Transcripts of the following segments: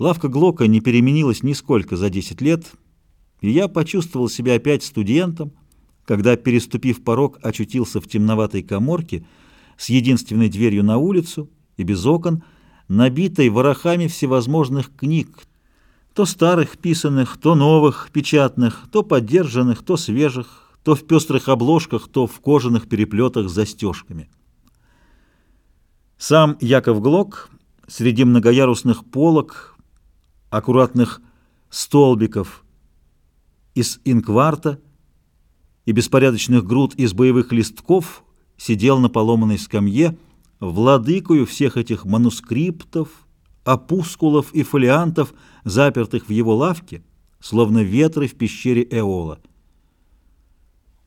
Лавка Глока не переменилась нисколько за 10 лет, и я почувствовал себя опять студентом, когда, переступив порог, очутился в темноватой коморке с единственной дверью на улицу и без окон, набитой ворохами всевозможных книг, то старых писанных, то новых печатных, то поддержанных, то свежих, то в пестрых обложках, то в кожаных переплетах с застежками. Сам Яков Глок среди многоярусных полок, аккуратных столбиков из инкварта и беспорядочных груд из боевых листков сидел на поломанной скамье, владыкою всех этих манускриптов, опускулов и фолиантов, запертых в его лавке, словно ветры в пещере Эола.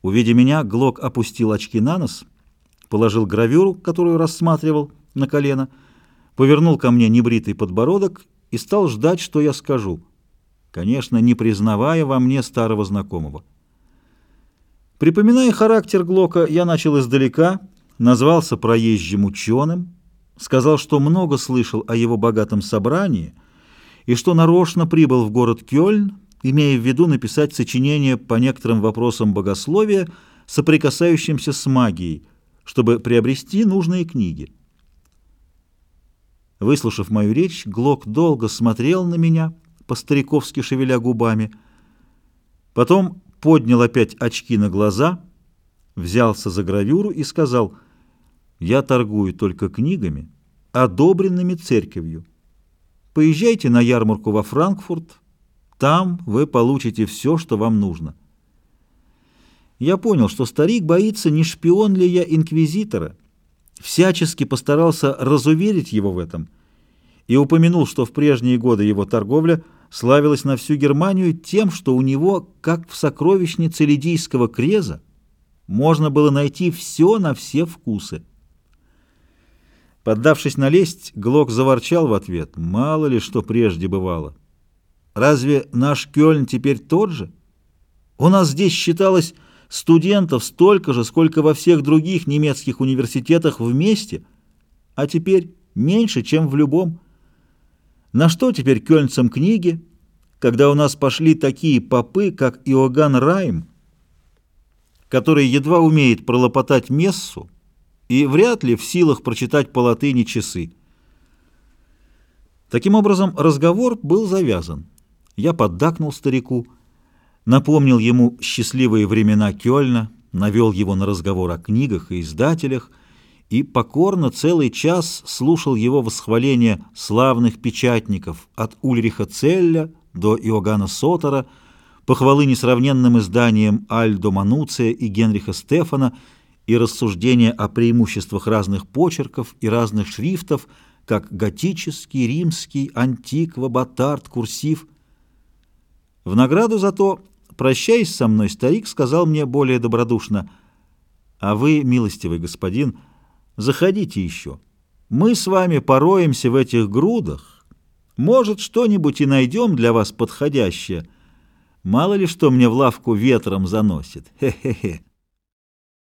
Увидя меня, Глок опустил очки на нос, положил гравюру, которую рассматривал, на колено, повернул ко мне небритый подбородок и стал ждать, что я скажу, конечно, не признавая во мне старого знакомого. Припоминая характер Глока, я начал издалека, назвался проезжим ученым, сказал, что много слышал о его богатом собрании и что нарочно прибыл в город Кёльн, имея в виду написать сочинение по некоторым вопросам богословия, соприкасающимся с магией, чтобы приобрести нужные книги. Выслушав мою речь, Глок долго смотрел на меня, по-стариковски шевеля губами, потом поднял опять очки на глаза, взялся за гравюру и сказал, «Я торгую только книгами, одобренными церковью. Поезжайте на ярмарку во Франкфурт, там вы получите все, что вам нужно». Я понял, что старик боится, не шпион ли я инквизитора, всячески постарался разуверить его в этом и упомянул, что в прежние годы его торговля – славилась на всю Германию тем, что у него, как в сокровищнице лидийского креза, можно было найти все на все вкусы. Поддавшись на лесть, Глок заворчал в ответ. Мало ли, что прежде бывало. Разве наш Кёльн теперь тот же? У нас здесь считалось студентов столько же, сколько во всех других немецких университетах вместе, а теперь меньше, чем в любом. На что теперь кёльнцам книги, когда у нас пошли такие попы, как Иоганн Райм, который едва умеет пролопотать мессу и вряд ли в силах прочитать по латыни часы. Таким образом, разговор был завязан. Я поддакнул старику, напомнил ему счастливые времена Кёльна, навел его на разговор о книгах и издателях — и покорно целый час слушал его восхваление славных печатников от Ульриха Целля до Иоганна Сотера, похвалы несравненным изданиям Альдо Мануция и Генриха Стефана и рассуждения о преимуществах разных почерков и разных шрифтов, как готический, римский, антиква, батарт, курсив. В награду за то, прощаясь со мной, старик сказал мне более добродушно, «А вы, милостивый господин, — Заходите еще. Мы с вами пороемся в этих грудах. Может, что-нибудь и найдем для вас подходящее. Мало ли что мне в лавку ветром заносит. Хе-хе-хе.